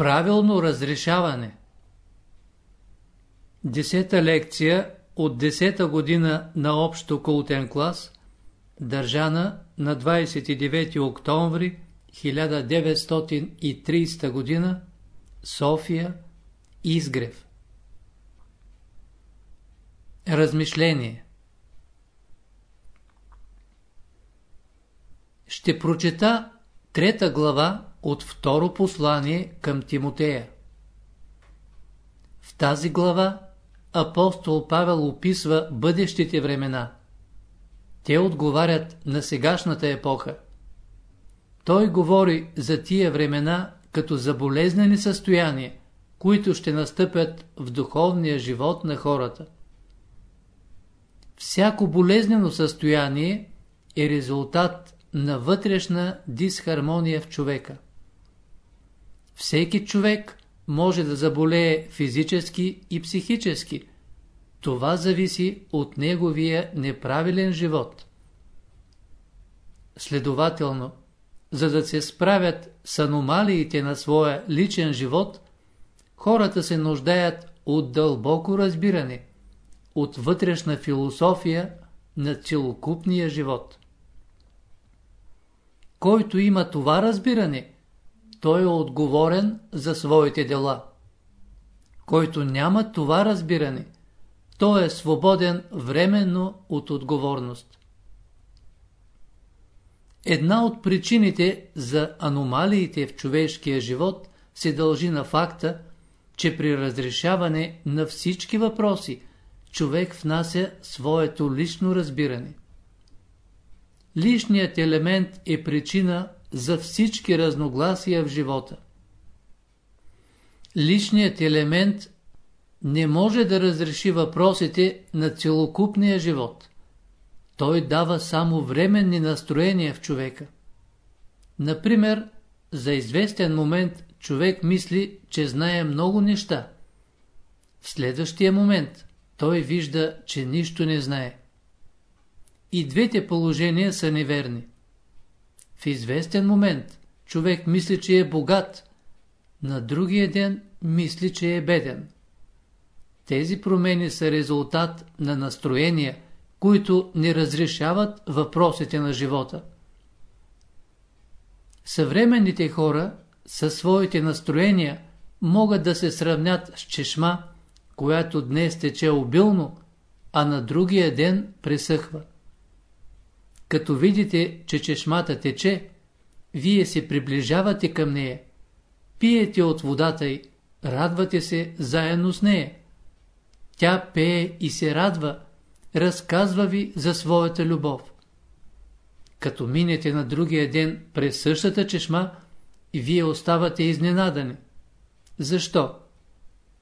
Правилно разрешаване Десета лекция от десета година на общо култен клас, държана на 29 октомври 1930 година, София, Изгрев. Размишление Ще прочета трета глава от второ послание към Тимотея. В тази глава апостол Павел описва бъдещите времена. Те отговарят на сегашната епоха. Той говори за тия времена като за болезнени състояния, които ще настъпят в духовния живот на хората. Всяко болезнено състояние е резултат на вътрешна дисхармония в човека. Всеки човек може да заболее физически и психически. Това зависи от неговия неправилен живот. Следователно, за да се справят с аномалиите на своя личен живот, хората се нуждаят от дълбоко разбиране, от вътрешна философия на целокупния живот. Който има това разбиране, той е отговорен за своите дела. Който няма това разбиране, той е свободен временно от отговорност. Една от причините за аномалиите в човешкия живот се дължи на факта, че при разрешаване на всички въпроси човек внася своето лично разбиране. Личният елемент е причина за всички разногласия в живота. Личният елемент не може да разреши въпросите на целокупния живот. Той дава само временни настроения в човека. Например, за известен момент човек мисли, че знае много неща. В следващия момент той вижда, че нищо не знае. И двете положения са неверни. В известен момент човек мисли, че е богат, на другия ден мисли, че е беден. Тези промени са резултат на настроения, които не разрешават въпросите на живота. Съвременните хора със своите настроения могат да се сравнят с чешма, която днес тече обилно, а на другия ден пресъхва. Като видите, че чешмата тече, вие се приближавате към нея, пиете от водата й, радвате се заедно с нея. Тя пее и се радва, разказва ви за своята любов. Като минете на другия ден през същата чешма, вие оставате изненадани. Защо?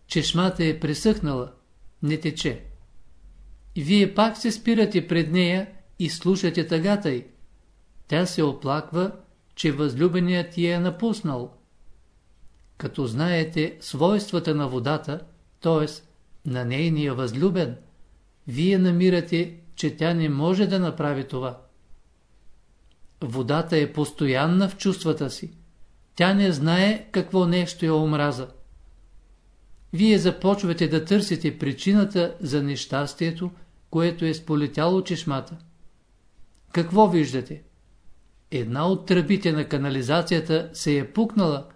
Чешмата е пресъхнала, не тече. Вие пак се спирате пред нея и слушате тъгата й. Тя се оплаква, че възлюбеният ти е напуснал. Като знаете свойствата на водата, т.е. на нейния възлюбен, вие намирате, че тя не може да направи това. Водата е постоянна в чувствата си. Тя не знае какво нещо е омраза. Вие започвате да търсите причината за нещастието, което е сполетяло чешмата. Какво виждате? Една от тръбите на канализацията се е пукнала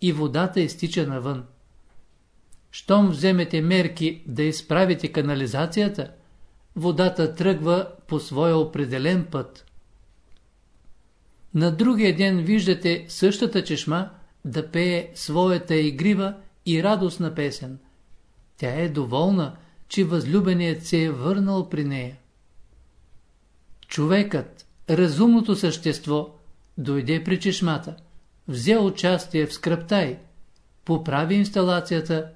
и водата изтича навън. Щом вземете мерки да изправите канализацията, водата тръгва по своя определен път. На другия ден виждате същата чешма да пее своята игрива и радостна песен. Тя е доволна, че възлюбеният се е върнал при нея. Човекът, разумното същество, дойде при чешмата, взе участие в скръптай, поправи инсталацията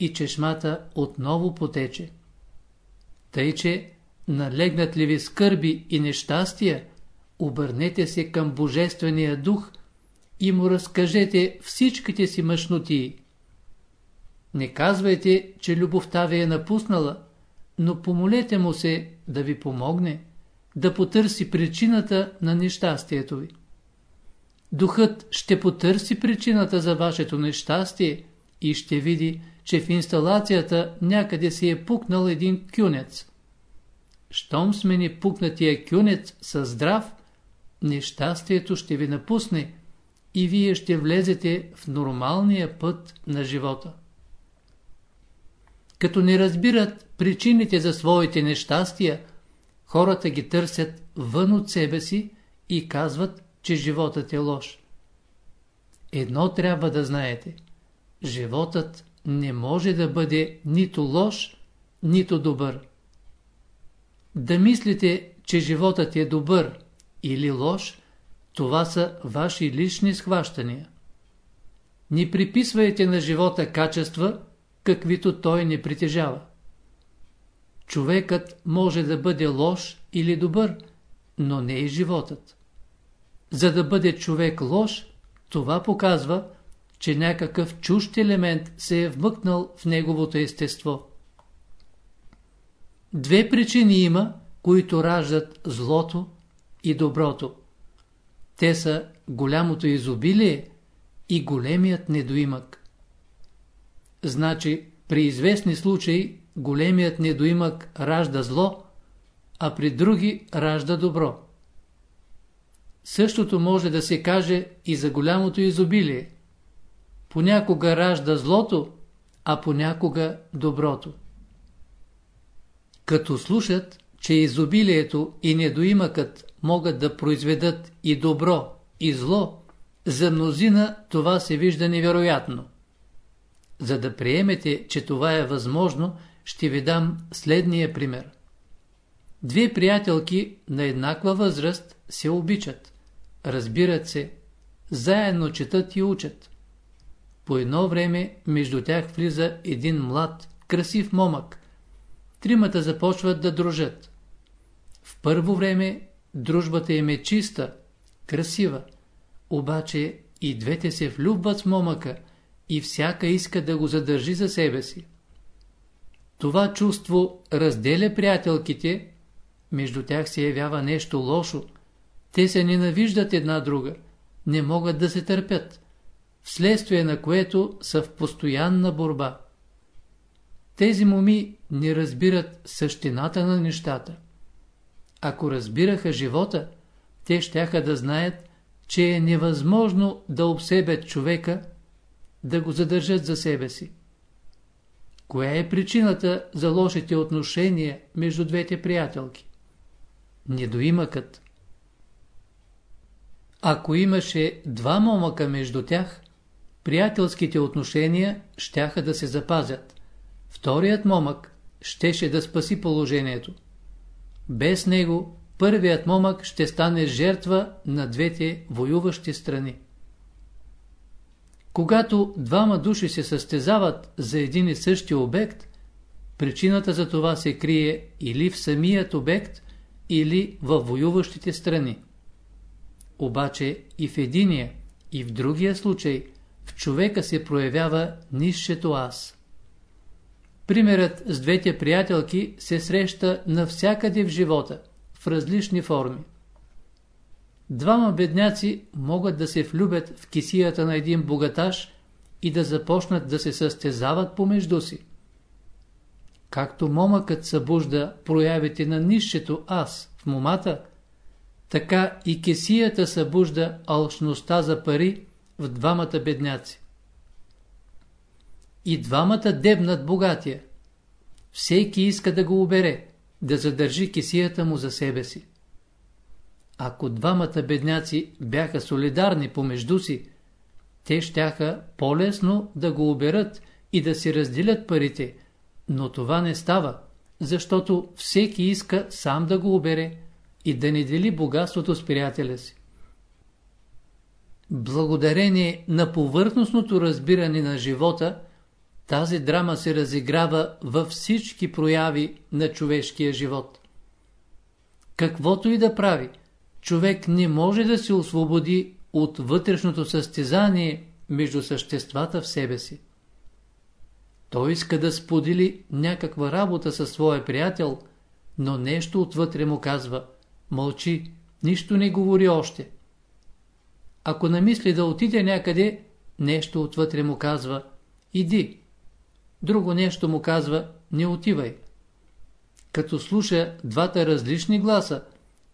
и чешмата отново потече. Тъй, че налегнат ли ви скърби и нещастия, обърнете се към Божествения дух и му разкажете всичките си мъжноти. Не казвайте, че любовта ви е напуснала, но помолете му се да ви помогне, да потърси причината на нещастието ви. Духът ще потърси причината за вашето нещастие и ще види, че в инсталацията някъде си е пукнал един кюнец. Щом смени пукнатия кюнец със здрав, нещастието ще ви напусне и вие ще влезете в нормалния път на живота. Като не разбират причините за своите нещастия, хората ги търсят вън от себе си и казват, че животът е лош. Едно трябва да знаете. Животът не може да бъде нито лош, нито добър. Да мислите, че животът е добър или лош, това са ваши лични схващания. Не приписвайте на живота качества, каквито той не притежава. Човекът може да бъде лош или добър, но не и животът. За да бъде човек лош, това показва, че някакъв чужд елемент се е вмъкнал в неговото естество. Две причини има, които раждат злото и доброто. Те са голямото изобилие и големият недоимък. Значи, при известни случаи, големият недоимък ражда зло, а при други ражда добро. Същото може да се каже и за голямото изобилие. Понякога ражда злото, а понякога доброто. Като слушат, че изобилието и недоимъкът могат да произведат и добро, и зло, за мнозина това се вижда невероятно. За да приемете, че това е възможно, ще ви дам следния пример. Две приятелки на еднаква възраст се обичат, разбират се, заедно четат и учат. По едно време между тях влиза един млад, красив момък. Тримата започват да дружат. В първо време дружбата им е чиста, красива, обаче и двете се влюбват с момъка и всяка иска да го задържи за себе си. Това чувство разделя приятелките, между тях се явява нещо лошо, те се ненавиждат една друга, не могат да се търпят, вследствие на което са в постоянна борба. Тези моми не разбират същината на нещата. Ако разбираха живота, те щяха да знаят, че е невъзможно да обсебят човека, да го задържат за себе си. Коя е причината за лошите отношения между двете приятелки? Недоимъкът. Ако имаше два момъка между тях, приятелските отношения щяха да се запазят. Вторият момък щеше да спаси положението. Без него първият момък ще стане жертва на двете воюващи страни. Когато двама души се състезават за един и същи обект, причината за това се крие или в самият обект, или в воюващите страни. Обаче и в единия, и в другия случай в човека се проявява низшето аз. Примерът с двете приятелки се среща навсякъде в живота, в различни форми. Двама бедняци могат да се влюбят в кисията на един богаташ и да започнат да се състезават помежду си. Както момъкът събужда проявите на нището аз в момата, така и кесията събужда алчността за пари в двамата бедняци. И двамата дебнат богатия. Всеки иска да го убере, да задържи кесията му за себе си. Ако двамата бедняци бяха солидарни помежду си, те щяха по-лесно да го оберат и да си разделят парите, но това не става, защото всеки иска сам да го обере и да не дели богатството с приятеля си. Благодарение на повърхностното разбиране на живота, тази драма се разиграва във всички прояви на човешкия живот. Каквото и да прави, човек не може да се освободи от вътрешното състезание между съществата в себе си. Той иска да сподели някаква работа със своя приятел, но нещо отвътре му казва – мълчи, нищо не говори още. ако намисли да отиде някъде, нещо отвътре му казва «Иди». Друго нещо му казва «Не отивай». Като слуша двата различни гласа,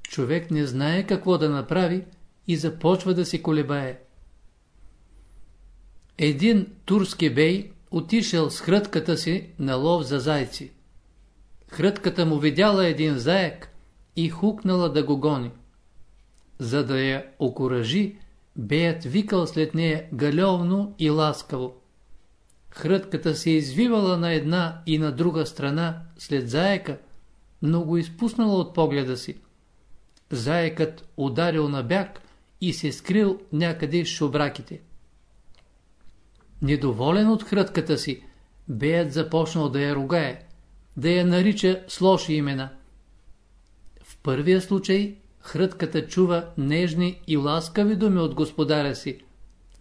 човек не знае какво да направи и започва да се колебае. Един турски бей отишъл с хрътката си на лов за зайци. Хрътката му видяла един заек и хукнала да го гони. За да я окоръжи, беят викал след нея галевно и ласкаво. Хрътката се извивала на една и на друга страна след заека, но го изпуснала от погледа си. Заекът ударил на бяг и се скрил някъде с шубраките. Недоволен от хрътката си, беят започнал да я ругае, да я нарича с лоши имена. В първия случай хрътката чува нежни и ласкави думи от господаря си,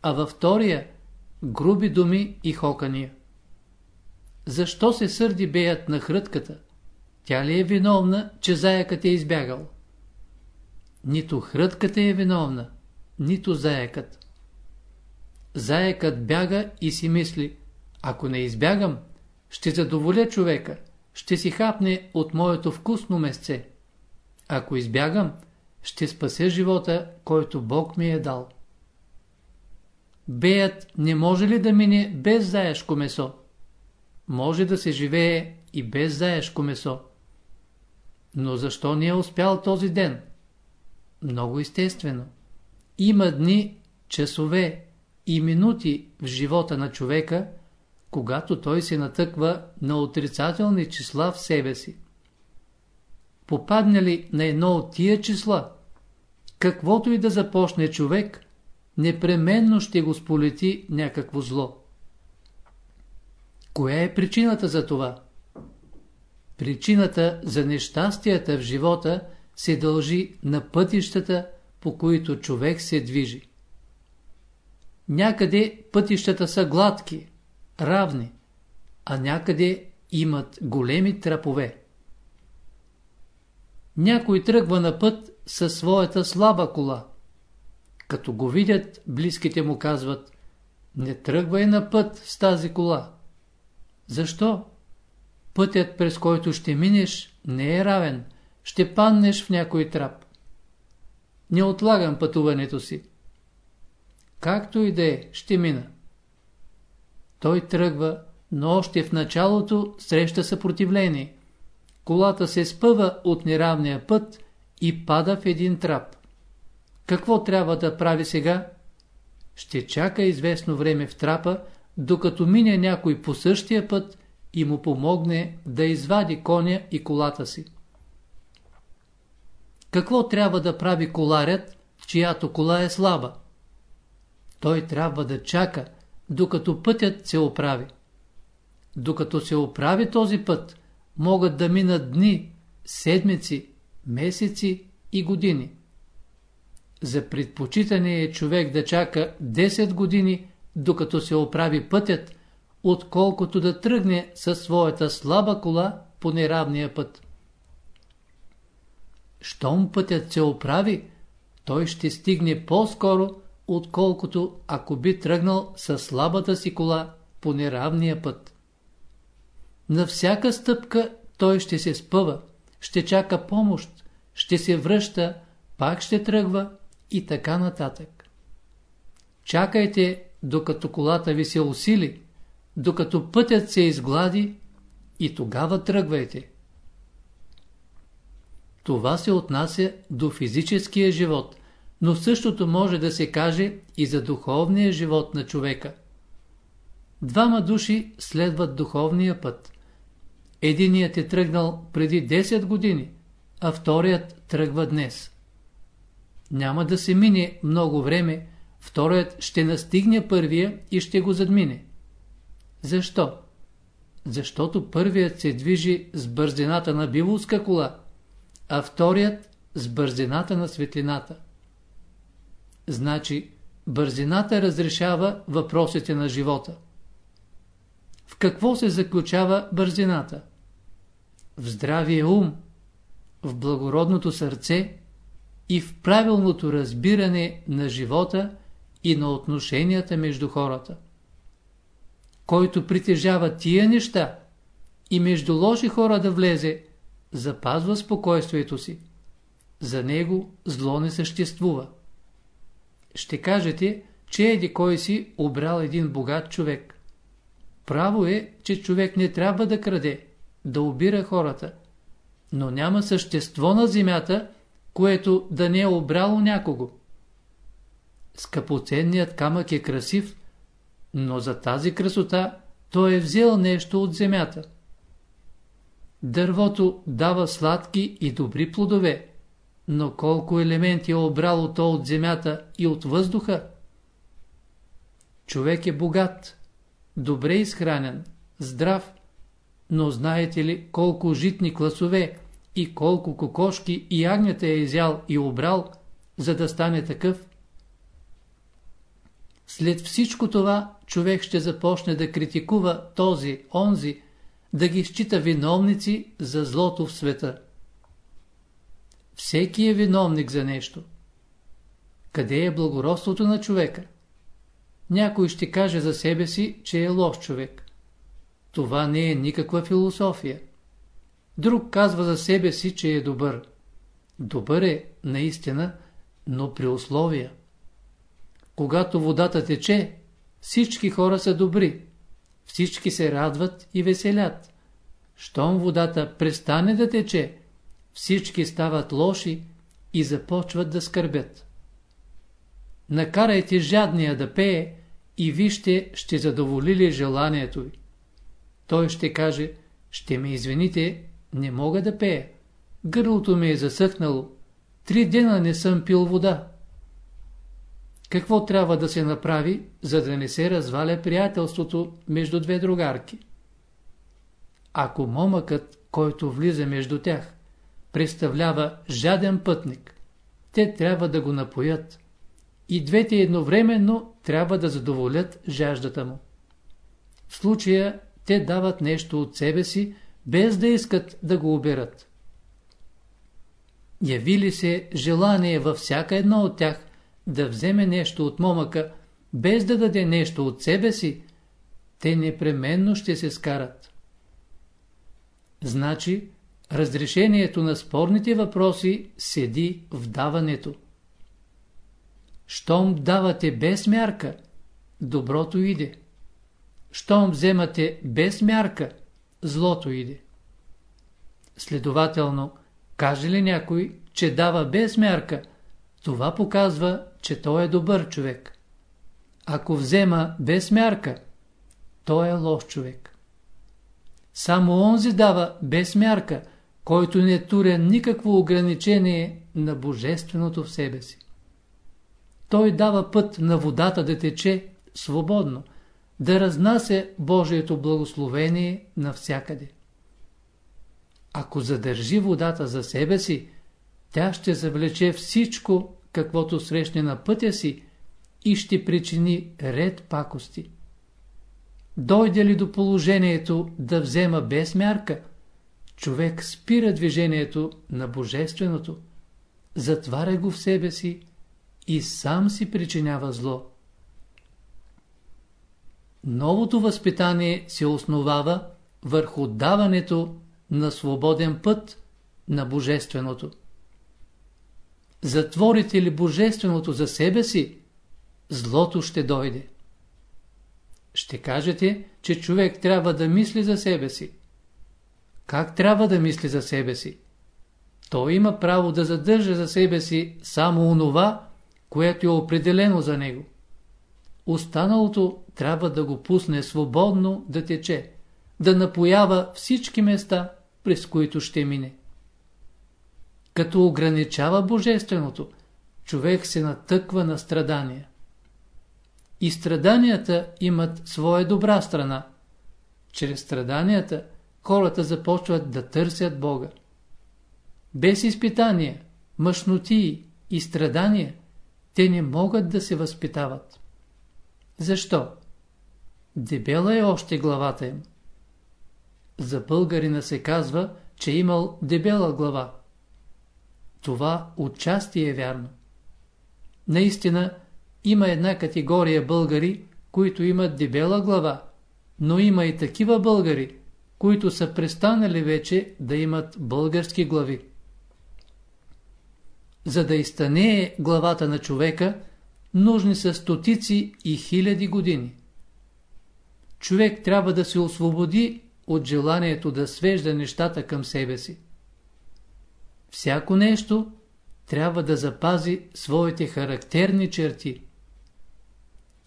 а във втория – груби думи и хокания. Защо се сърди беят на хрътката? Тя ли е виновна, че заякът е избягал? Нито хрътката е виновна, нито заякът. Заекът бяга и си мисли, ако не избягам, ще задоволя човека, ще си хапне от моето вкусно месце. Ако избягам, ще спася живота, който Бог ми е дал. Беят не може ли да мине без заешко месо? Може да се живее и без заешко месо. Но защо не е успял този ден? Много естествено. Има дни, часове и минути в живота на човека, когато той се натъква на отрицателни числа в себе си. Попадне ли на едно от тия числа, каквото и да започне човек, непременно ще го сполети някакво зло. Коя е причината за това? Причината за нещастията в живота се дължи на пътищата, по които човек се движи. Някъде пътищата са гладки, равни, а някъде имат големи трапове. Някой тръгва на път със своята слаба кола. Като го видят, близките му казват, не тръгвай на път с тази кола. Защо? Пътят, през който ще минеш, не е равен. Ще паннеш в някой трап. Не отлагам пътуването си. Както и да е, ще мина. Той тръгва, но още в началото среща съпротивление. Колата се спъва от неравния път и пада в един трап. Какво трябва да прави сега? Ще чака известно време в трапа, докато мине някой по същия път и му помогне да извади коня и колата си. Какво трябва да прави коларят, чиято кола е слаба? Той трябва да чака, докато пътят се оправи. Докато се оправи този път, могат да минат дни, седмици, месеци и години. За предпочитане е човек да чака 10 години, докато се оправи пътят, отколкото да тръгне със своята слаба кола по неравния път. Щом пътят се оправи, той ще стигне по-скоро, отколкото ако би тръгнал със слабата си кола по неравния път. На всяка стъпка той ще се спъва, ще чака помощ, ще се връща, пак ще тръгва и така нататък. Чакайте, докато колата ви се усили, докато пътят се изглади и тогава тръгвайте. Това се отнася до физическия живот, но същото може да се каже и за духовния живот на човека. Двама души следват духовния път. Единият е тръгнал преди 10 години, а вторият тръгва днес. Няма да се мине много време, вторият ще настигне първия и ще го задмине. Защо? Защото първият се движи с бързината на биволска кола, а вторият с бързината на светлината. Значи, бързината разрешава въпросите на живота. В какво се заключава бързината? В здравия ум, в благородното сърце и в правилното разбиране на живота и на отношенията между хората. Който притежава тия неща и между лоши хора да влезе, запазва спокойствието си. За него зло не съществува. Ще кажете, че еди кой си обрал един богат човек. Право е, че човек не трябва да краде, да обира хората, но няма същество на земята, което да не е обрало някого. Скъпоценният камък е красив, но за тази красота той е взел нещо от земята. Дървото дава сладки и добри плодове, но колко елементи е обрало то от земята и от въздуха? Човек е богат, добре изхранен, здрав, но знаете ли колко житни класове и колко кокошки и агнята е изял и обрал, за да стане такъв? След всичко това човек ще започне да критикува този, онзи, да ги счита виновници за злото в света. Всеки е виновник за нещо. Къде е благородството на човека? Някой ще каже за себе си, че е лош човек. Това не е никаква философия. Друг казва за себе си, че е добър. Добър е, наистина, но при условия. Когато водата тече, всички хора са добри. Всички се радват и веселят. Щом водата престане да тече, всички стават лоши и започват да скърбят. Накарайте жадния да пее и вижте, ще задоволи ли желанието ви. Той ще каже, ще ме извините, не мога да пея. Гърлото ми е засъхнало. Три дена не съм пил вода. Какво трябва да се направи, за да не се разваля приятелството между две другарки? Ако момъкът, който влиза между тях, представлява жаден пътник, те трябва да го напоят. И двете едновременно трябва да задоволят жаждата му. В случая те дават нещо от себе си, без да искат да го оберат. Яви ли се желание във всяка едно от тях да вземе нещо от момъка, без да даде нещо от себе си, те непременно ще се скарат. Значи, разрешението на спорните въпроси седи в даването. Щом давате без мярка, доброто иде. Щом вземате без мярка, злото иде. Следователно, каже ли някой, че дава без мярка, това показва, че той е добър човек. Ако взема без мярка, той е лош човек. Само онзи дава без мярка, който не туря никакво ограничение на божественото в себе си. Той дава път на водата да тече свободно, да разнася Божието благословение навсякъде. Ако задържи водата за себе си, тя ще завлече всичко, каквото срещне на пътя си и ще причини ред пакости. Дойде ли до положението да взема без мярка, човек спира движението на Божественото, затваря го в себе си и сам си причинява зло. Новото възпитание се основава върху даването на свободен път на Божественото. Затворите ли Божественото за себе си, злото ще дойде. Ще кажете, че човек трябва да мисли за себе си. Как трябва да мисли за себе си? Той има право да задържа за себе си само онова, което е определено за него. Останалото трябва да го пусне свободно да тече, да напоява всички места, през които ще мине. Като ограничава Божественото, човек се натъква на страдания. И страданията имат своя добра страна. Чрез страданията хората започват да търсят Бога. Без изпитания, мъжнотии и страдания, те не могат да се възпитават. Защо? Дебела е още главата им. За българина се казва, че е имал дебела глава. Това отчасти е вярно. Наистина, има една категория българи, които имат дебела глава, но има и такива българи, които са престанали вече да имат български глави. За да изтане главата на човека, нужни са стотици и хиляди години. Човек трябва да се освободи от желанието да свежда нещата към себе си. Всяко нещо трябва да запази своите характерни черти.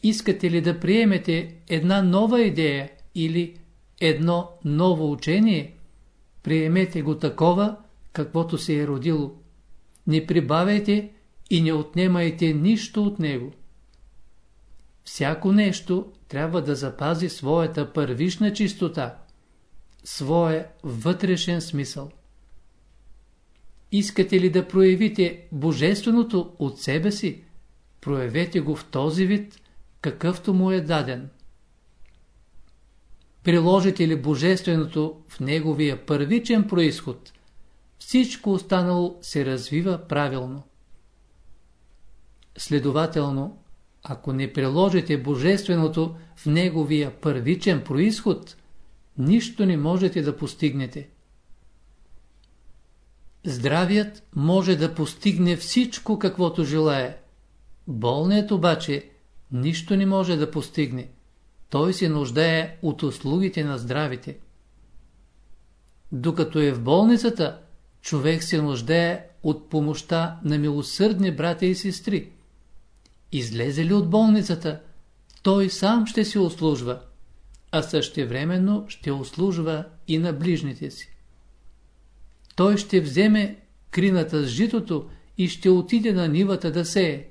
Искате ли да приемете една нова идея или едно ново учение, приемете го такова, каквото се е родило. Не прибавяйте и не отнемайте нищо от него. Всяко нещо трябва да запази своята първишна чистота, своя вътрешен смисъл. Искате ли да проявите Божественото от себе си, проявете го в този вид, какъвто му е даден. Приложите ли Божественото в неговия първичен происход, всичко останало се развива правилно. Следователно, ако не приложите Божественото в неговия първичен происход, нищо не можете да постигнете. Здравият може да постигне всичко, каквото желая. Болният обаче нищо не може да постигне. Той се нуждае от услугите на здравите. Докато е в болницата, човек се нуждае от помощта на милосърдни братя и сестри. Излезе ли от болницата, той сам ще се услужва, а същевременно ще услужва и на ближните си. Той ще вземе крината с житото и ще отиде на нивата да сее.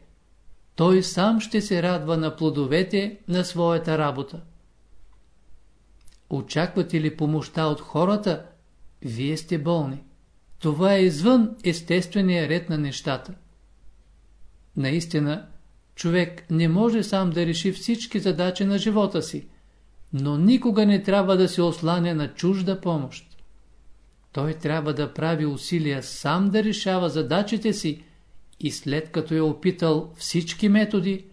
Той сам ще се радва на плодовете на своята работа. Очаквате ли помощта от хората? Вие сте болни. Това е извън естествения ред на нещата. Наистина, човек не може сам да реши всички задачи на живота си, но никога не трябва да се осланя на чужда помощ. Той трябва да прави усилия сам да решава задачите си и след като е опитал всички методи,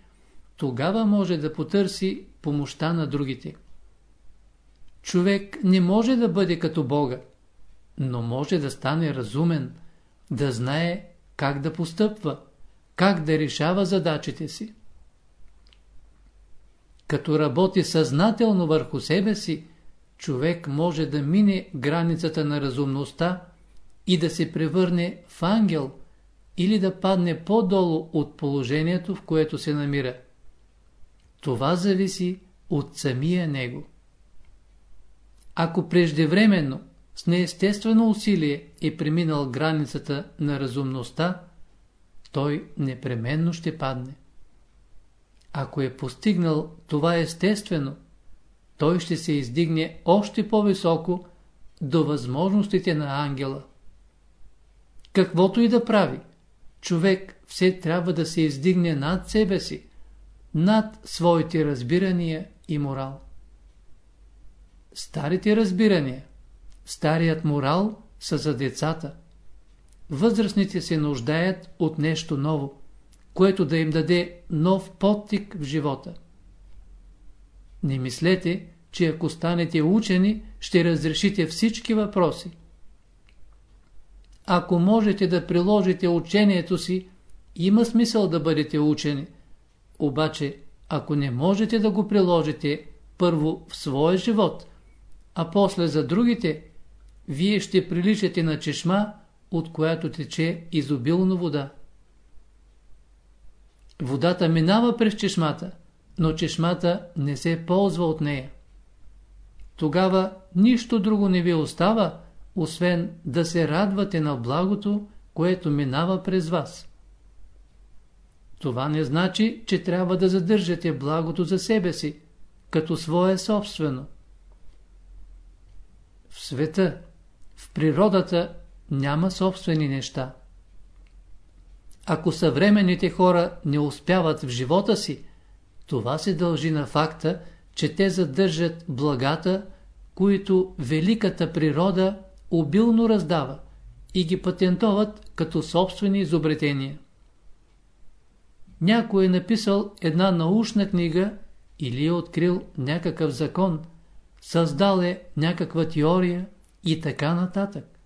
тогава може да потърси помощта на другите. Човек не може да бъде като Бога, но може да стане разумен, да знае как да постъпва, как да решава задачите си. Като работи съзнателно върху себе си, човек може да мине границата на разумността и да се превърне в ангел или да падне по-долу от положението, в което се намира. Това зависи от самия него. Ако преждевременно, с неестествено усилие е преминал границата на разумността, той непременно ще падне. Ако е постигнал това естествено, той ще се издигне още по-високо до възможностите на ангела. Каквото и да прави, човек все трябва да се издигне над себе си, над своите разбирания и морал. Старите разбирания, старият морал са за децата. Възрастните се нуждаят от нещо ново, което да им даде нов подтик в живота. Не мислете, че ако станете учени, ще разрешите всички въпроси. Ако можете да приложите учението си, има смисъл да бъдете учени. Обаче, ако не можете да го приложите първо в своя живот, а после за другите, вие ще приличате на чешма, от която тече изобилно вода. Водата минава през чешмата, но чешмата не се ползва от нея. Тогава нищо друго не ви остава, освен да се радвате на благото, което минава през вас. Това не значи, че трябва да задържате благото за себе си, като свое собствено. В света, в природата няма собствени неща. Ако съвременните хора не успяват в живота си, това се дължи на факта, че те задържат благата, които великата природа обилно раздава и ги патентоват като собствени изобретения. някой е написал една научна книга или е открил някакъв закон, създал е някаква теория и така нататък.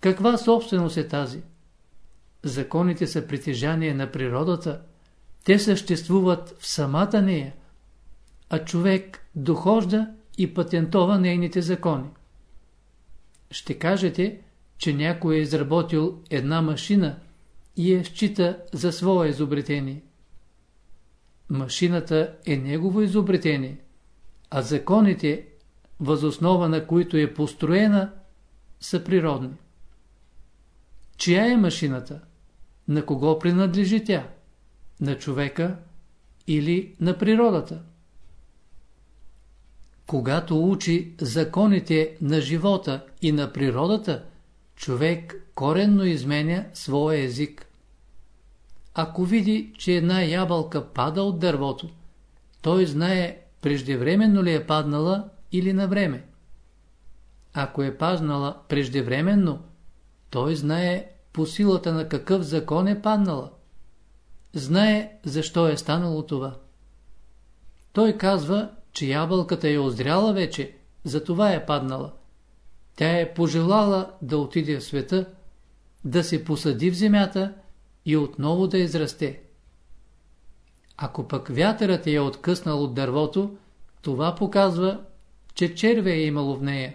Каква собственост е тази? Законите са притежание на природата, те съществуват в самата нея, а човек дохожда и патентова нейните закони. Ще кажете, че някой е изработил една машина и я счита за свое изобретение. Машината е негово изобретение, а законите, възоснова на които е построена, са природни. Чия е машината? На кого принадлежи тя? На човека или на природата? Когато учи законите на живота и на природата, човек коренно изменя своя език. Ако види, че една ябълка пада от дървото, той знае преждевременно ли е паднала или на време. Ако е паднала преждевременно, той знае по силата на какъв закон е паднала. Знае защо е станало това. Той казва, че ябълката е озряла вече, затова е паднала. Тя е пожелала да отиде в света, да се посади в земята и отново да израсте. Ако пък вятърът е откъснал от дървото, това показва, че черве е имало в нея.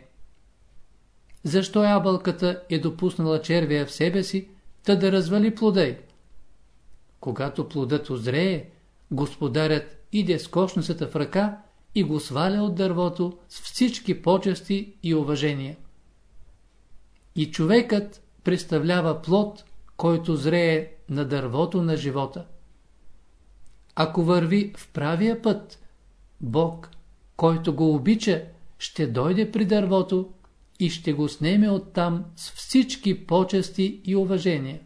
Защо ябълката е допуснала червея в себе си, та да развали плода й? Когато плодът озрее, господарят иде с кошницата в ръка и го сваля от дървото с всички почести и уважения. И човекът представлява плод, който зрее на дървото на живота. Ако върви в правия път, Бог, който го обича, ще дойде при дървото и ще го снеме оттам с всички почести и уважения.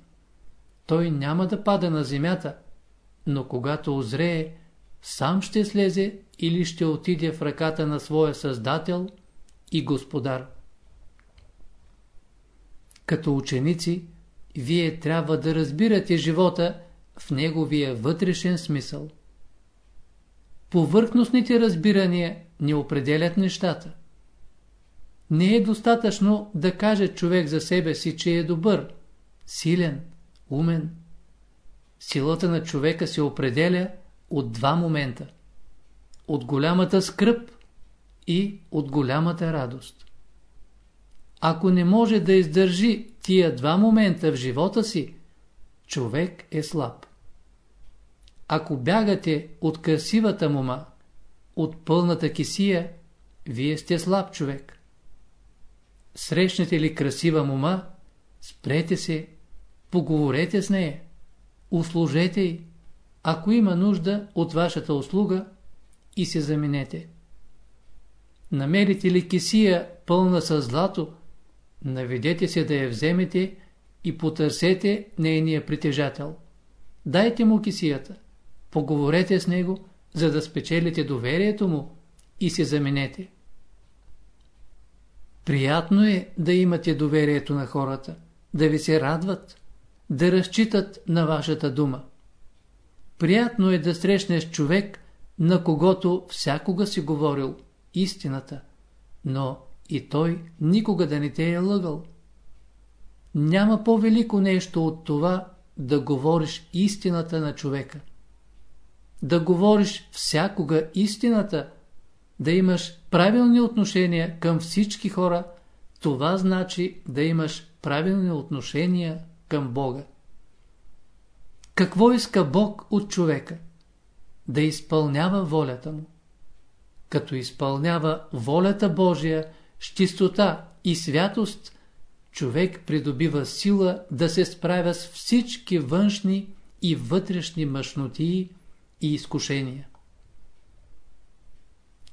Той няма да пада на земята, но когато озрее, сам ще слезе или ще отиде в ръката на своя Създател и Господар. Като ученици, вие трябва да разбирате живота в неговия вътрешен смисъл. Повърхностните разбирания не определят нещата. Не е достатъчно да каже човек за себе си, че е добър, силен, умен. Силата на човека се определя от два момента. От голямата скръп и от голямата радост. Ако не може да издържи тия два момента в живота си, човек е слаб. Ако бягате от красивата мума, от пълната кисия, вие сте слаб човек. Срещнете ли красива мума, спрете се, поговорете с нея, услужете й, ако има нужда от вашата услуга и се заминете. Намерите ли кисия пълна с злато, наведете се да я вземете и потърсете нейния притежател. Дайте му кисията, поговорете с него, за да спечелите доверието му и се заменете. Приятно е да имате доверието на хората, да ви се радват, да разчитат на вашата дума. Приятно е да срещнеш човек, на когото всякога си говорил истината, но и той никога да не те е лъгал. Няма по-велико нещо от това да говориш истината на човека. Да говориш всякога истината, да имаш правилни отношения към всички хора, това значи да имаш правилни отношения към Бога. Какво иска Бог от човека? Да изпълнява волята му. Като изпълнява волята Божия с чистота и святост, човек придобива сила да се справя с всички външни и вътрешни мъжнотии и изкушения.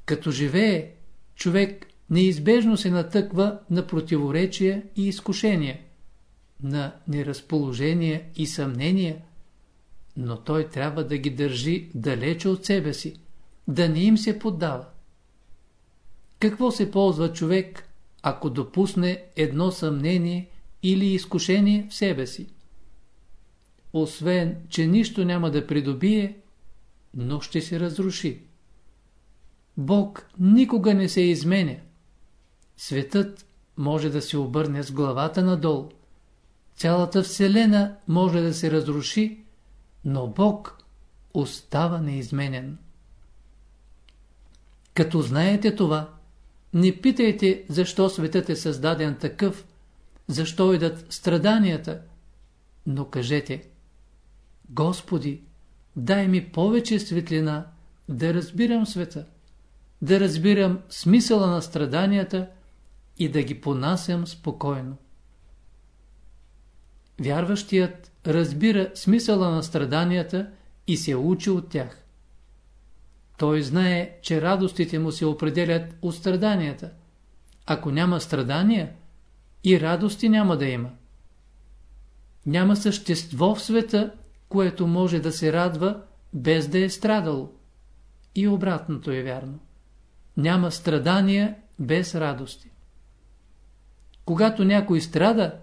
Като живее, човек неизбежно се натъква на противоречия и изкушения, на неразположения и съмнения, но той трябва да ги държи далече от себе си, да не им се поддава. Какво се ползва човек, ако допусне едно съмнение или изкушение в себе си? освен, че нищо няма да придобие, но ще се разруши. Бог никога не се изменя. Светът може да се обърне с главата надолу. Цялата Вселена може да се разруши, но Бог остава неизменен. Като знаете това, не питайте защо светът е създаден такъв, защо идат страданията, но кажете Господи, дай ми повече светлина да разбирам света, да разбирам смисъла на страданията и да ги понасям спокойно. Вярващият разбира смисъла на страданията и се учи от тях. Той знае, че радостите му се определят от страданията. Ако няма страдания, и радости няма да има. Няма същество в света, което може да се радва, без да е страдало. И обратното е вярно. Няма страдания без радости. Когато някой страда,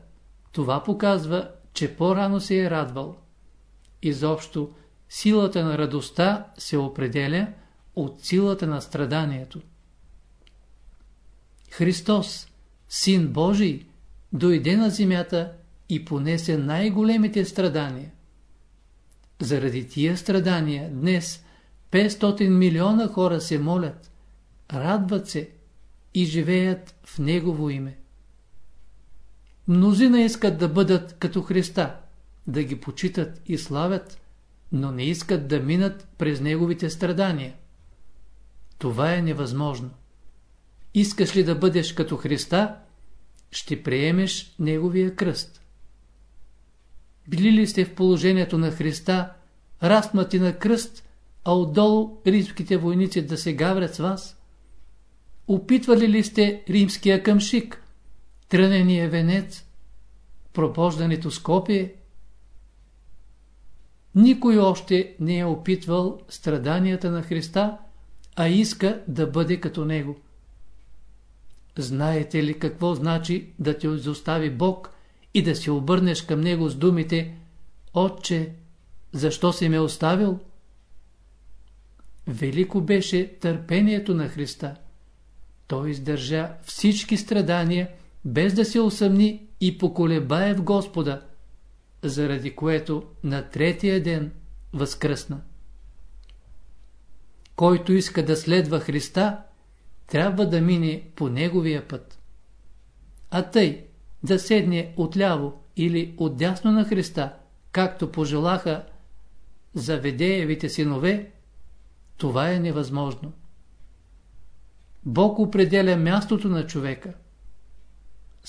това показва, че по-рано се е радвал. Изобщо, силата на радостта се определя от силата на страданието. Христос, Син Божий, дойде на земята и понесе най-големите страдания. Заради тия страдания днес 500 милиона хора се молят, радват се и живеят в Негово име. Мнозина искат да бъдат като Христа, да ги почитат и славят, но не искат да минат през Неговите страдания. Това е невъзможно. Искаш ли да бъдеш като Христа, ще приемеш Неговия кръст. Били ли сте в положението на Христа, размати на кръст, а отдолу римските войници да се гаврят с вас? Опитвали ли сте римския къмшик, трънения венец, пропождането Скопие? Никой още не е опитвал страданията на Христа, а иска да бъде като Него. Знаете ли какво значи да те изостави Бог и да се обърнеш към Него с думите Отче, защо си ме оставил? Велико беше търпението на Христа. Той издържа всички страдания, без да се усъмни и поколебае в Господа, заради което на третия ден възкръсна. Който иска да следва Христа, трябва да мине по неговия път. А тъй, да седне отляво или отдясно на Христа, както пожелаха заведеевите синове, това е невъзможно. Бог определя мястото на човека.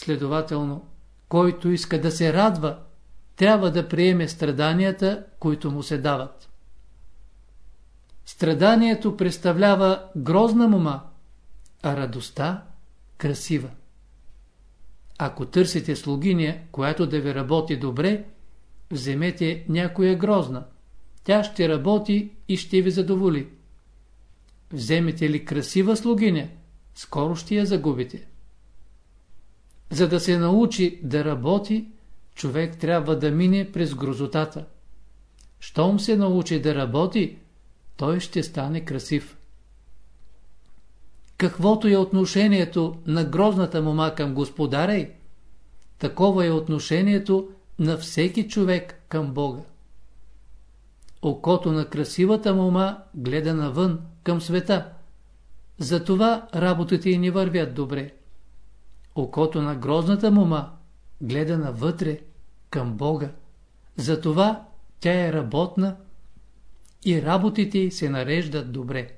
Следователно, който иска да се радва, трябва да приеме страданията, които му се дават. Страданието представлява грозна мума, а радостта красива. Ако търсите слугиня, която да ви работи добре, вземете някоя грозна. Тя ще работи и ще ви задоволи. Вземете ли красива слугиня, скоро ще я загубите. За да се научи да работи, човек трябва да мине през грозотата. Щом се научи да работи, той ще стане красив. Каквото е отношението на грозната мома към господаря такова е отношението на всеки човек към Бога. Окото на красивата мома гледа навън, към света. Затова работите й не вървят добре. Окото на грозната мома гледа навътре, към Бога. Затова тя е работна и работите се нареждат добре.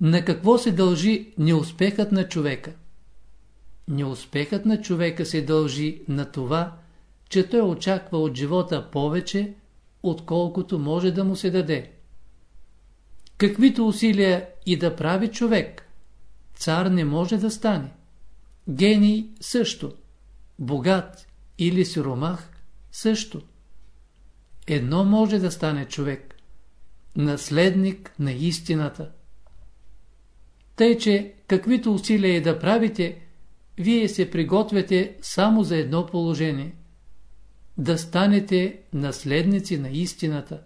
На какво се дължи неуспехът на човека? Неуспехът на човека се дължи на това, че той очаква от живота повече, отколкото може да му се даде. Каквито усилия и да прави човек, цар не може да стане. Гений също. Богат или сиромах също. Едно може да стане човек. Наследник на истината. Тъй, че каквито усилия и да правите, вие се приготвяте само за едно положение. да станете наследници на истината.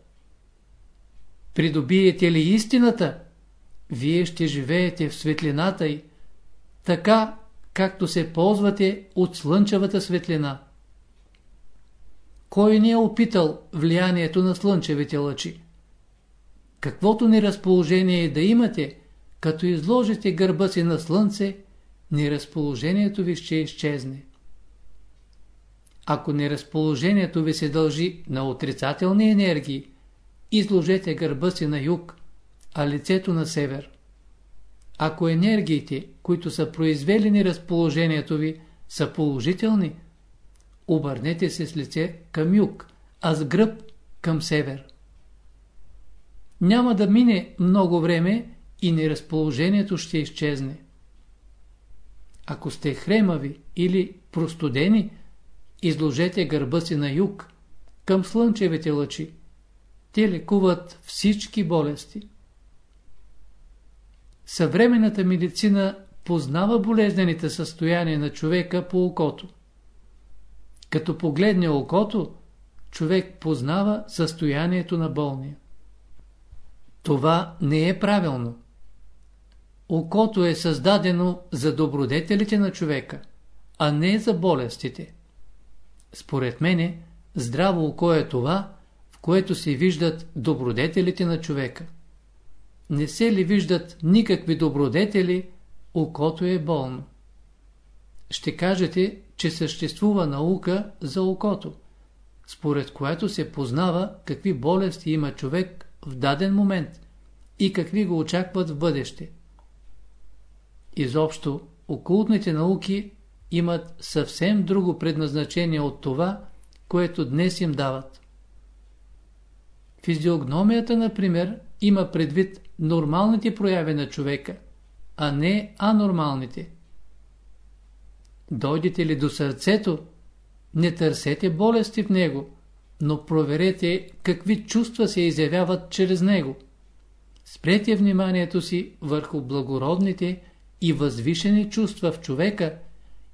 Придобиете ли истината, вие ще живеете в светлината й, така както се ползвате от слънчевата светлина. Кой не е опитал влиянието на слънчевите лъчи? Каквото ни разположение да имате, като изложите гърба си на слънце, неразположението ви ще изчезне. Ако неразположението ви се дължи на отрицателни енергии, изложете гърба си на юг, а лицето на север. Ако енергиите, които са произвели неразположението ви, са положителни, обърнете се с лице към юг, а с гръб към север. Няма да мине много време и неразположението ще изчезне. Ако сте хремави или простудени, изложете гърба си на юг, към слънчевите лъчи. Те лекуват всички болести. Съвременната медицина познава болезнените състояния на човека по окото. Като погледне окото, човек познава състоянието на болния. Това не е правилно. Окото е създадено за добродетелите на човека, а не за болестите. Според мене, здраво око е това, в което се виждат добродетелите на човека. Не се ли виждат никакви добродетели, окото е болно. Ще кажете, че съществува наука за окото, според което се познава какви болести има човек в даден момент и какви го очакват в бъдеще. Изобщо, окултните науки имат съвсем друго предназначение от това, което днес им дават. Физиогномията, например, има предвид нормалните прояви на човека, а не анормалните. Дойдете ли до сърцето, не търсете болести в него, но проверете какви чувства се изявяват чрез него. Спрете вниманието си върху благородните и възвишени чувства в човека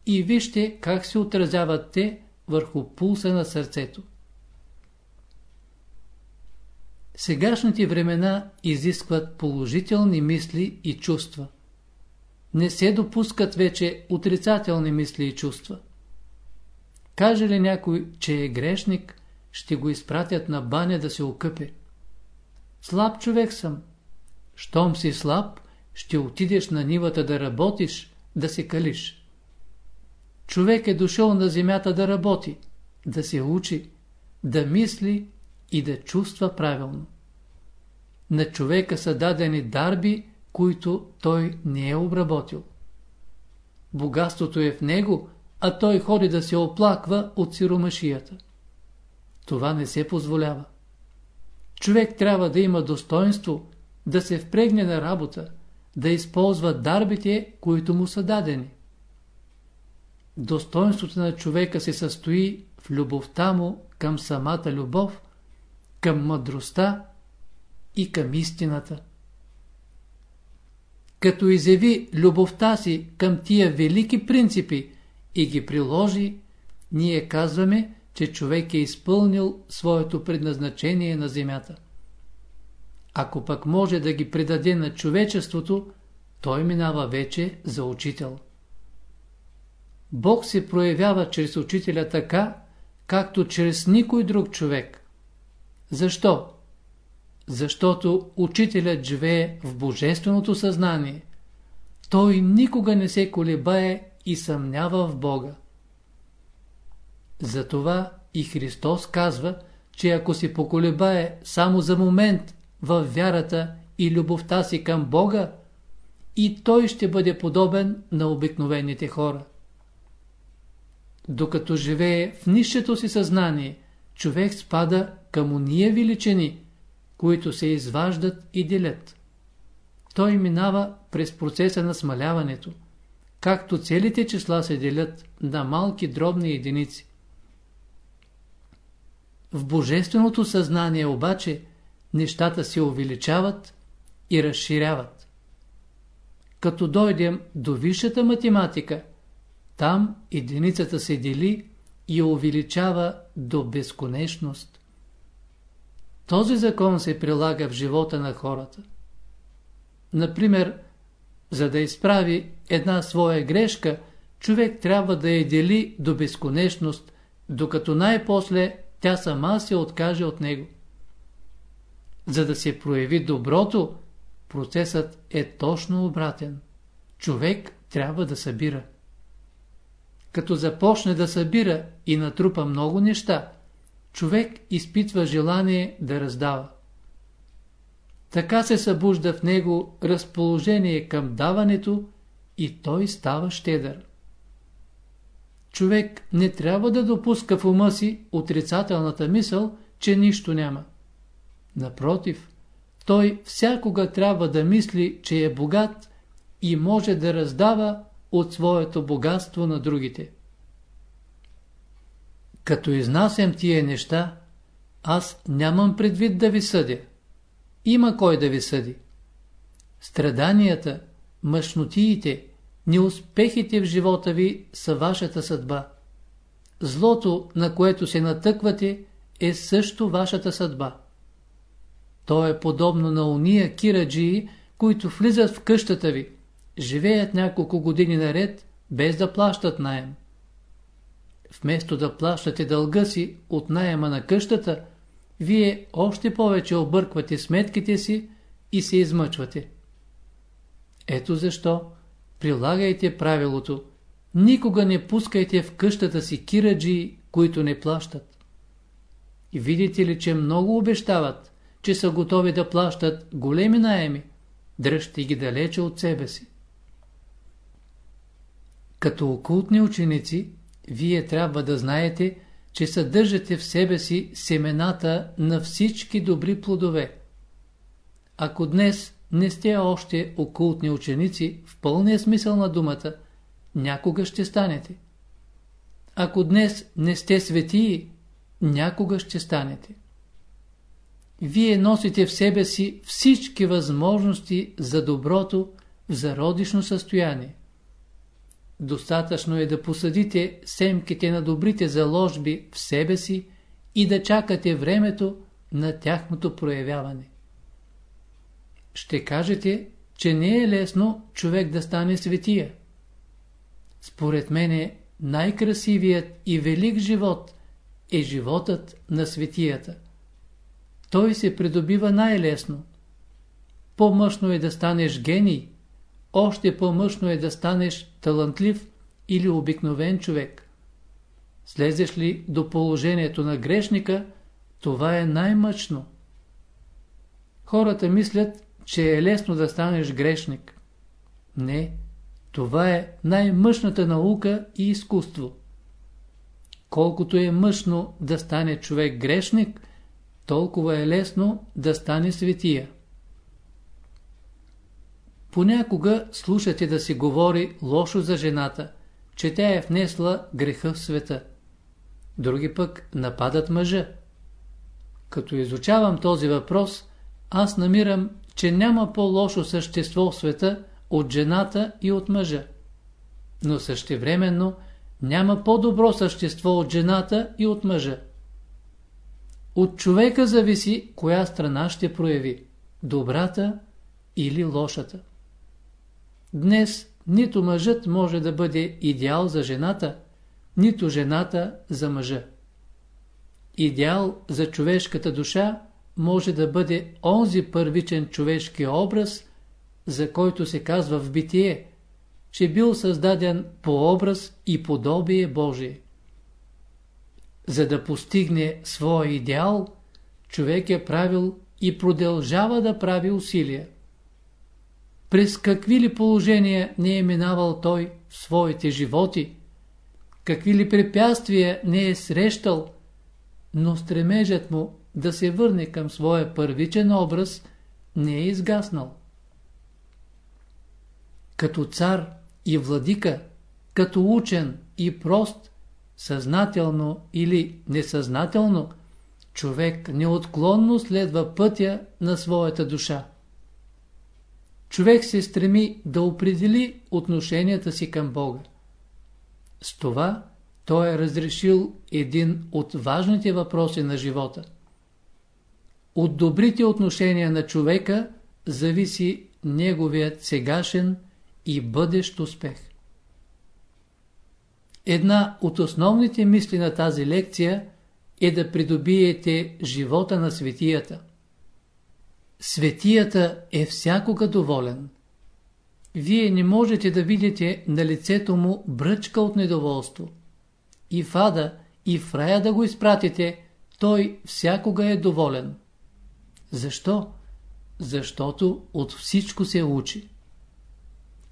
и вижте как се отразяват те върху пулса на сърцето. Сегашните времена изискват положителни мисли и чувства. Не се допускат вече отрицателни мисли и чувства. Каже ли някой, че е грешник, ще го изпратят на баня да се окъпе. Слаб човек съм. Щом си слаб, ще отидеш на нивата да работиш, да се калиш. Човек е дошъл на земята да работи, да се учи, да мисли и да чувства правилно. На човека са дадени дарби, които той не е обработил. Богатството е в него, а той ходи да се оплаква от сиромашията. Това не се позволява. Човек трябва да има достоинство, да се впрегне на работа, да използва дарбите, които му са дадени. Достоинството на човека се състои в любовта му към самата любов, към мъдростта и към истината. Като изяви любовта си към тия велики принципи и ги приложи, ние казваме, че човек е изпълнил своето предназначение на земята. Ако пък може да ги предаде на човечеството, той минава вече за учител. Бог се проявява чрез учителя така, както чрез никой друг човек. Защо? Защото учителят живее в божественото съзнание. Той никога не се колебае и съмнява в Бога. Затова и Христос казва, че ако се поколебае само за момент в вярата и любовта си към Бога, и той ще бъде подобен на обикновените хора. Докато живее в нището си съзнание, човек спада към уния величини, които се изваждат и делят. Той минава през процеса на смаляването, както целите числа се делят на малки дробни единици. В божественото съзнание обаче нещата се увеличават и разширяват. Като дойдем до висшата математика, там единицата се дели и увеличава до безконечност. Този закон се прилага в живота на хората. Например, за да изправи една своя грешка, човек трябва да я дели до безконечност, докато най-после тя сама се откаже от него. За да се прояви доброто, процесът е точно обратен. Човек трябва да събира. Като започне да събира и натрупа много неща, човек изпитва желание да раздава. Така се събужда в него разположение към даването и той става щедър. Човек не трябва да допуска в ума си отрицателната мисъл, че нищо няма. Напротив, той всякога трябва да мисли, че е богат и може да раздава от своето богатство на другите. Като изнасям тия неща, аз нямам предвид да ви съдя. Има кой да ви съди. Страданията, мъжнотиите, неуспехите в живота ви са вашата съдба. Злото, на което се натъквате, е също вашата съдба. То е подобно на уния кираджии, които влизат в къщата ви, живеят няколко години наред, без да плащат найем. Вместо да плащате дълга си от найема на къщата, вие още повече обърквате сметките си и се измъчвате. Ето защо прилагайте правилото. Никога не пускайте в къщата си кираджи, които не плащат. И видите ли, че много обещават, че са готови да плащат големи наеми, дръжте ги далече от себе си. Като окултни ученици, вие трябва да знаете, че съдържате в себе си семената на всички добри плодове. Ако днес не сте още окултни ученици в пълния смисъл на думата, някога ще станете. Ако днес не сте светии, някога ще станете. Вие носите в себе си всички възможности за доброто в зародишно състояние. Достатъчно е да посадите семките на добрите заложби в себе си и да чакате времето на тяхното проявяване. Ще кажете, че не е лесно човек да стане светия. Според мене най-красивият и велик живот е животът на светията. Той се придобива най-лесно. По-мъжно е да станеш гений, още по-мъжно е да станеш талантлив или обикновен човек. Слезеш ли до положението на грешника, това е най-мъчно. Хората мислят, че е лесно да станеш грешник. Не, това е най-мъчната наука и изкуство. Колкото е мъчно да стане човек грешник, толкова е лесно да стане светия. Понякога слушате да се говори лошо за жената, че тя е внесла греха в света. Други пък нападат мъжа. Като изучавам този въпрос, аз намирам, че няма по-лошо същество в света от жената и от мъжа. Но същевременно няма по-добро същество от жената и от мъжа. От човека зависи коя страна ще прояви – добрата или лошата. Днес нито мъжът може да бъде идеал за жената, нито жената за мъжа. Идеал за човешката душа може да бъде онзи първичен човешки образ, за който се казва в битие, че бил създаден по образ и подобие Божие. За да постигне своя идеал, човек е правил и продължава да прави усилия. През какви ли положения не е минавал той в своите животи, какви ли препятствия не е срещал, но стремежът му да се върне към своя първичен образ не е изгаснал. Като цар и владика, като учен и прост, съзнателно или несъзнателно, човек неотклонно следва пътя на своята душа човек се стреми да определи отношенията си към Бога. С това той е разрешил един от важните въпроси на живота. От добрите отношения на човека зависи неговият сегашен и бъдещ успех. Една от основните мисли на тази лекция е да придобиете живота на светията. Светията е всякога доволен. Вие не можете да видите на лицето му бръчка от недоволство. И в ада, и в рая да го изпратите, той всякога е доволен. Защо? Защото от всичко се учи.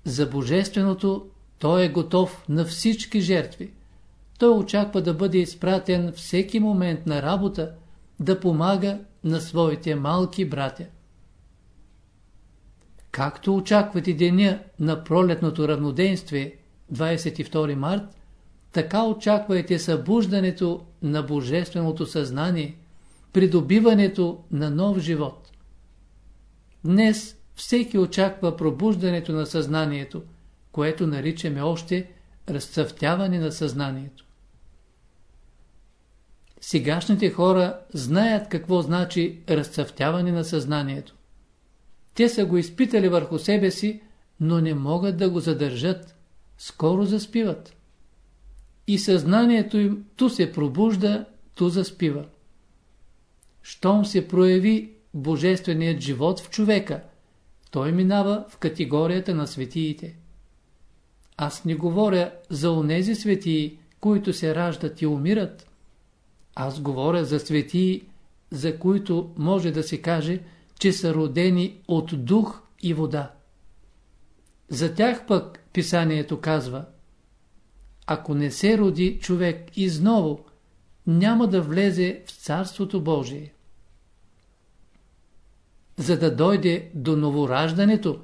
За Божественото той е готов на всички жертви. Той очаква да бъде изпратен всеки момент на работа, да помага на своите малки братя. Както очаквате деня на пролетното равноденствие, 22 март, така очаквайте събуждането на Божественото съзнание, придобиването на нов живот. Днес всеки очаква пробуждането на съзнанието, което наричаме още разцъфтяване на съзнанието. Сегашните хора знаят какво значи разцъфтяване на съзнанието. Те са го изпитали върху себе си, но не могат да го задържат. Скоро заспиват. И съзнанието им ту се пробужда, ту заспива. Щом се прояви божественият живот в човека, той минава в категорията на светиите. Аз не говоря за онези светии, които се раждат и умират. Аз говоря за светии, за които може да се каже, че са родени от дух и вода. За тях пък писанието казва Ако не се роди човек изново, няма да влезе в Царството Божие. За да дойде до новораждането,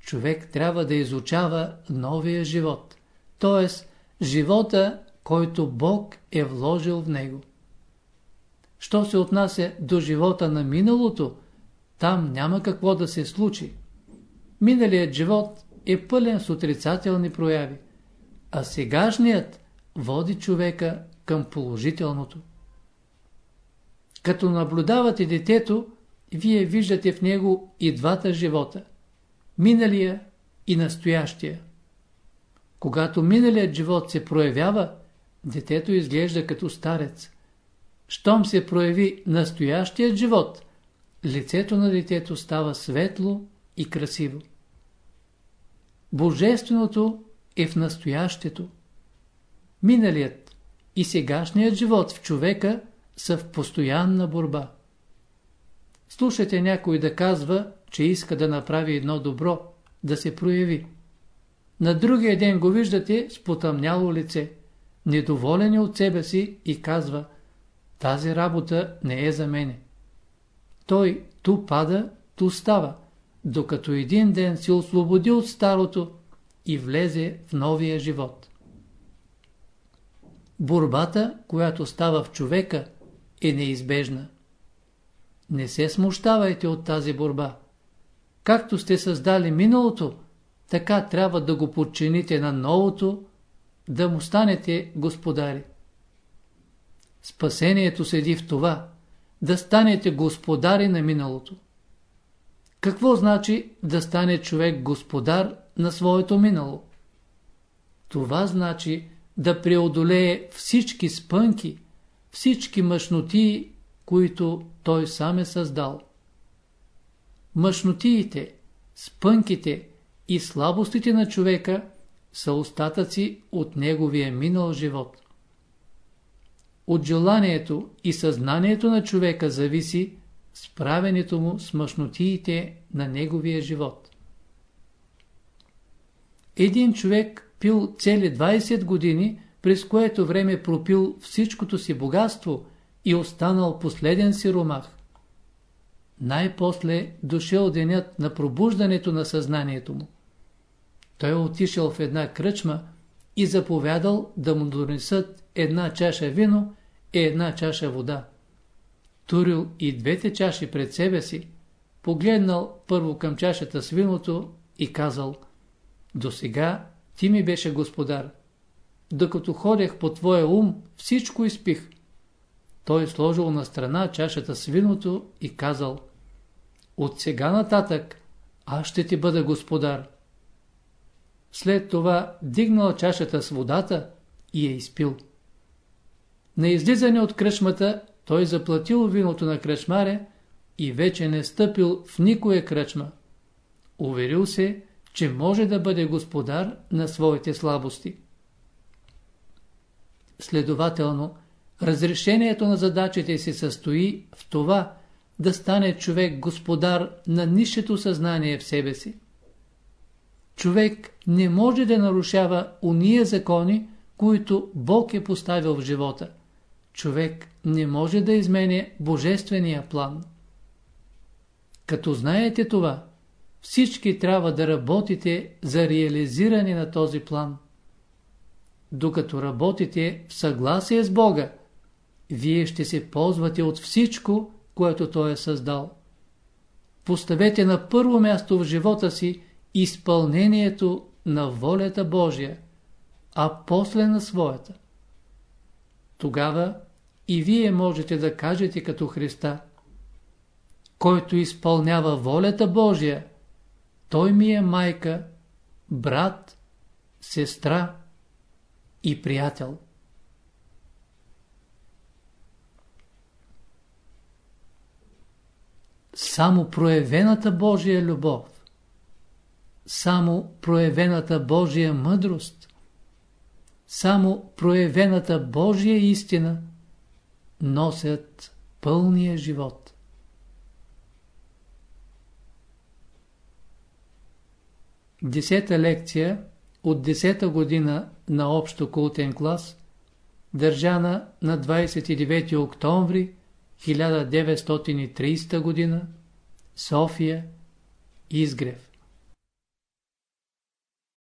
човек трябва да изучава новия живот, т.е. живота, който Бог е вложил в него. Що се отнася до живота на миналото, там няма какво да се случи. Миналият живот е пълен с отрицателни прояви, а сегашният води човека към положителното. Като наблюдавате детето, вие виждате в него и двата живота – миналия и настоящия. Когато миналият живот се проявява, детето изглежда като старец. Щом се прояви настоящият живот, лицето на детето става светло и красиво. Божественото е в настоящето. Миналият и сегашният живот в човека са в постоянна борба. Слушайте някой да казва, че иска да направи едно добро, да се прояви. На другия ден го виждате с потъмняло лице, недоволен от себе си и казва тази работа не е за мене. Той ту пада, ту става, докато един ден се освободи от старото и влезе в новия живот. Борбата, която става в човека, е неизбежна. Не се смущавайте от тази борба. Както сте създали миналото, така трябва да го подчините на новото, да му станете господари. Спасението седи в това, да станете господари на миналото. Какво значи да стане човек господар на своето минало? Това значи да преодолее всички спънки, всички мъжноти, които той сам е създал. Мъжнотиите, спънките и слабостите на човека са остатъци от неговия минал живот. От желанието и съзнанието на човека зависи справенето му с мъжнотиите на неговия живот. Един човек пил цели 20 години, през което време пропил всичкото си богатство и останал последен сиромах. Най-после дошъл денят на пробуждането на съзнанието му. Той отишъл в една кръчма и заповядал да му донесат една чаша вино и една чаша вода. Турил и двете чаши пред себе си, погледнал първо към чашата с виното и казал До сега ти ми беше господар. докато ходех по твоя ум, всичко изпих. Той сложил на страна чашата с виното и казал От сега нататък аз ще ти бъда господар. След това дигнал чашата с водата и я изпил. На излизане от кръчмата той заплатил виното на кръчмаря и вече не стъпил в никоя кръчма. Уверил се, че може да бъде господар на своите слабости. Следователно, разрешението на задачите се състои в това да стане човек господар на нишето съзнание в себе си. Човек не може да нарушава уния закони, които Бог е поставил в живота. Човек не може да измене божествения план. Като знаете това, всички трябва да работите за реализиране на този план. Докато работите в съгласие с Бога, вие ще се ползвате от всичко, което Той е създал. Поставете на първо място в живота си изпълнението на волята Божия, а после на своята. Тогава и вие можете да кажете като Христа, който изпълнява волята Божия, той ми е майка, брат, сестра и приятел. Само проявената Божия любов, само проявената Божия мъдрост, само проявената Божия истина носят пълния живот. Десета лекция от десета година на общо култен клас, държана на 29 октомври 1930 година, София, Изгрев.